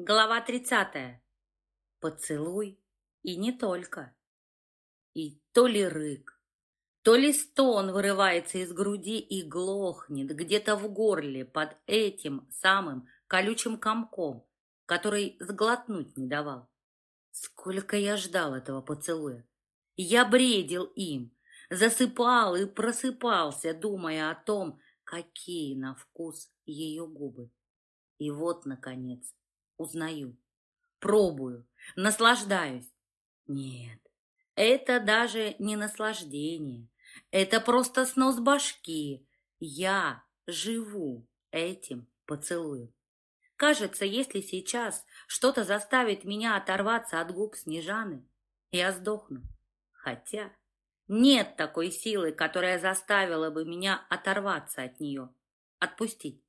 Глава 30. Поцелуй и не только. И то ли рык, то ли стон вырывается из груди и глохнет где-то в горле под этим самым колючим комком, который сглотнуть не давал. Сколько я ждал этого поцелуя. Я бредил им, засыпал и просыпался, думая о том, какие на вкус ее губы. И вот, наконец, узнаю, пробую, наслаждаюсь. Нет, это даже не наслаждение, это просто снос башки. Я живу этим поцелуем. Кажется, если сейчас что-то заставит меня оторваться от губ Снежаны, я сдохну. Хотя нет такой силы, которая заставила бы меня оторваться от нее, отпустить.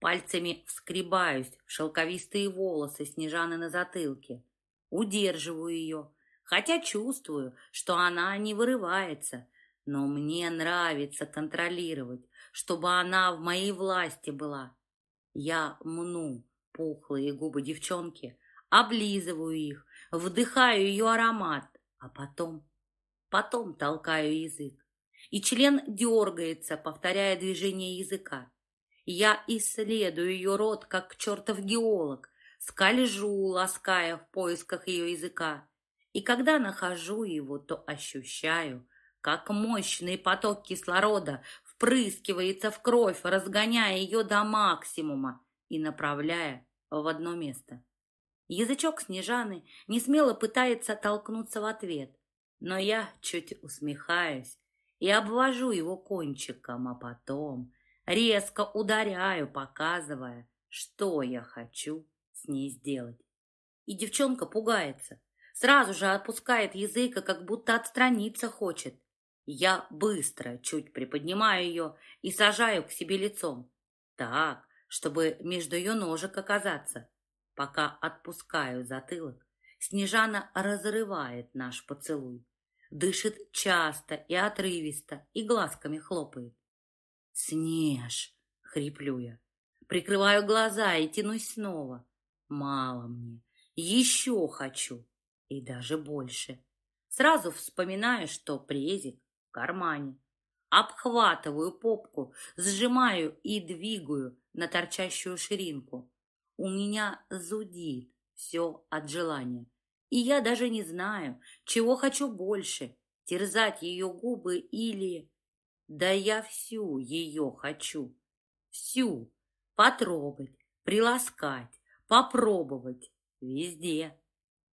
Пальцами вскребаюсь в шелковистые волосы Снежаны на затылке. Удерживаю ее, хотя чувствую, что она не вырывается. Но мне нравится контролировать, чтобы она в моей власти была. Я мну пухлые губы девчонки, облизываю их, вдыхаю ее аромат, а потом, потом толкаю язык. И член дергается, повторяя движение языка. Я исследую ее рот, как чертов геолог, скольжу, лаская в поисках ее языка. И когда нахожу его, то ощущаю, как мощный поток кислорода впрыскивается в кровь, разгоняя ее до максимума и направляя в одно место. Язычок Снежаны не смело пытается толкнуться в ответ, но я чуть усмехаюсь и обвожу его кончиком, а потом резко ударяю, показывая, что я хочу с ней сделать. И девчонка пугается, сразу же отпускает язык, как будто отстраниться хочет. Я быстро чуть приподнимаю ее и сажаю к себе лицом, так, чтобы между ее ножек оказаться. Пока отпускаю затылок, Снежана разрывает наш поцелуй, дышит часто и отрывисто и глазками хлопает. «Снеж!» — хриплю я. Прикрываю глаза и тянусь снова. Мало мне. Еще хочу. И даже больше. Сразу вспоминаю, что презик в кармане. Обхватываю попку, сжимаю и двигаю на торчащую ширинку. У меня зудит все от желания. И я даже не знаю, чего хочу больше, терзать ее губы или да я всю ее хочу. Всю. Потрогать, приласкать, попробовать. Везде.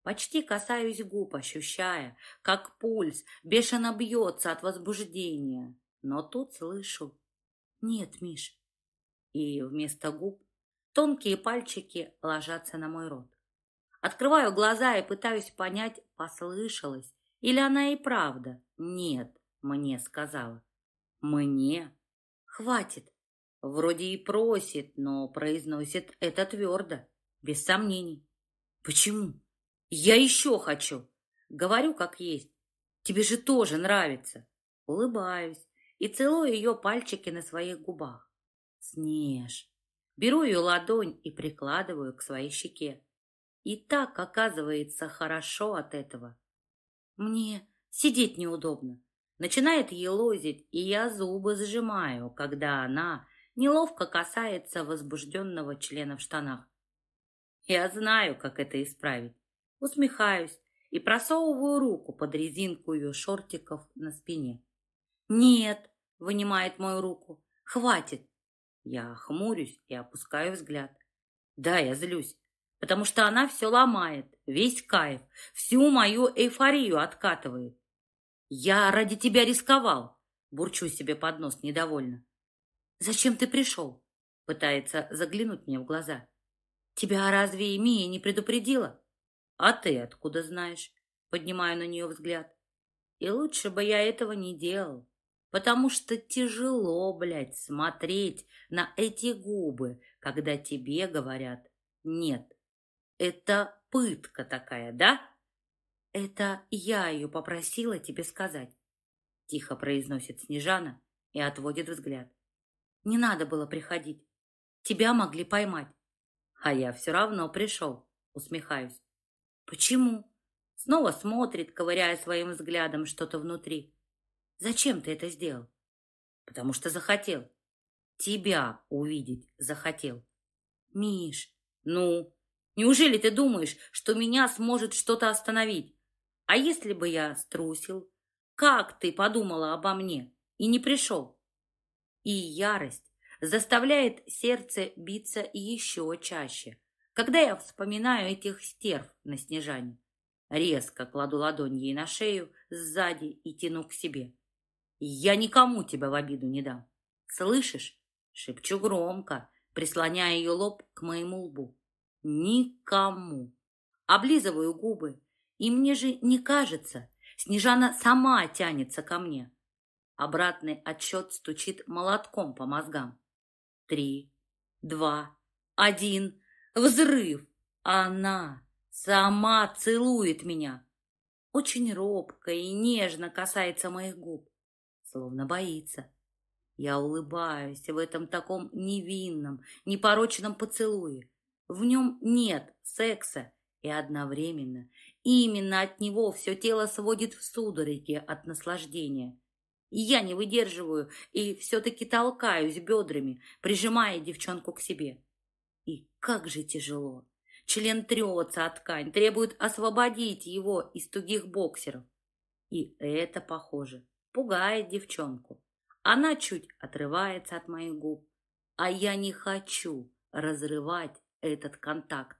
Почти касаюсь губ, ощущая, как пульс бешено бьется от возбуждения. Но тут слышу «Нет, Миш». И вместо губ тонкие пальчики ложатся на мой рот. Открываю глаза и пытаюсь понять, послышалось, или она и правда «нет» мне сказала. Мне? Хватит. Вроде и просит, но произносит это твердо, без сомнений. Почему? Я еще хочу. Говорю, как есть. Тебе же тоже нравится. Улыбаюсь и целую ее пальчики на своих губах. Снеж. Беру ее ладонь и прикладываю к своей щеке. И так оказывается хорошо от этого. Мне сидеть неудобно. Начинает елозить, и я зубы сжимаю, когда она неловко касается возбужденного члена в штанах. Я знаю, как это исправить. Усмехаюсь и просовываю руку под резинку ее шортиков на спине. «Нет!» — вынимает мою руку. «Хватит!» Я хмурюсь и опускаю взгляд. Да, я злюсь, потому что она все ломает, весь кайф, всю мою эйфорию откатывает. «Я ради тебя рисковал!» Бурчу себе под нос недовольно. «Зачем ты пришел?» Пытается заглянуть мне в глаза. «Тебя разве Мия не предупредила?» «А ты откуда знаешь?» Поднимаю на нее взгляд. «И лучше бы я этого не делал, потому что тяжело, блядь, смотреть на эти губы, когда тебе говорят «нет». Это пытка такая, да?» «Это я ее попросила тебе сказать», — тихо произносит Снежана и отводит взгляд. «Не надо было приходить. Тебя могли поймать. А я все равно пришел, усмехаюсь. Почему? Снова смотрит, ковыряя своим взглядом что-то внутри. Зачем ты это сделал? Потому что захотел. Тебя увидеть захотел. Миш, ну, неужели ты думаешь, что меня сможет что-то остановить? А если бы я струсил? Как ты подумала обо мне и не пришел? И ярость заставляет сердце биться еще чаще, когда я вспоминаю этих стерв на снежане. Резко кладу ладонь ей на шею сзади и тяну к себе. Я никому тебя в обиду не дам. Слышишь? Шепчу громко, прислоняя ее лоб к моему лбу. Никому. Облизываю губы, и мне же не кажется, Снежана сама тянется ко мне. Обратный отсчет стучит молотком по мозгам. Три, два, один. Взрыв! Она сама целует меня. Очень робко и нежно касается моих губ, словно боится. Я улыбаюсь в этом таком невинном, непорочном поцелуе. В нем нет секса, и одновременно именно от него все тело сводит в судороги от наслаждения. И я не выдерживаю и все-таки толкаюсь бедрами, прижимая девчонку к себе. И как же тяжело. Член трется от ткань, требует освободить его из тугих боксеров. И это, похоже, пугает девчонку. Она чуть отрывается от моих губ, а я не хочу разрывать этот контакт.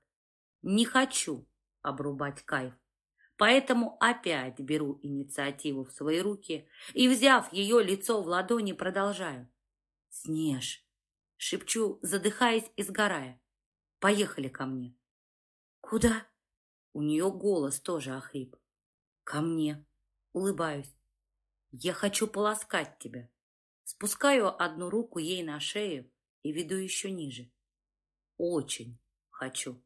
Не хочу обрубать кайф. Поэтому опять беру инициативу в свои руки и, взяв ее лицо в ладони, продолжаю. «Снеж!» — шепчу, задыхаясь и сгорая. «Поехали ко мне». «Куда?» У нее голос тоже охрип. «Ко мне». Улыбаюсь. «Я хочу полоскать тебя». Спускаю одну руку ей на шею и веду еще ниже. Очень хочу.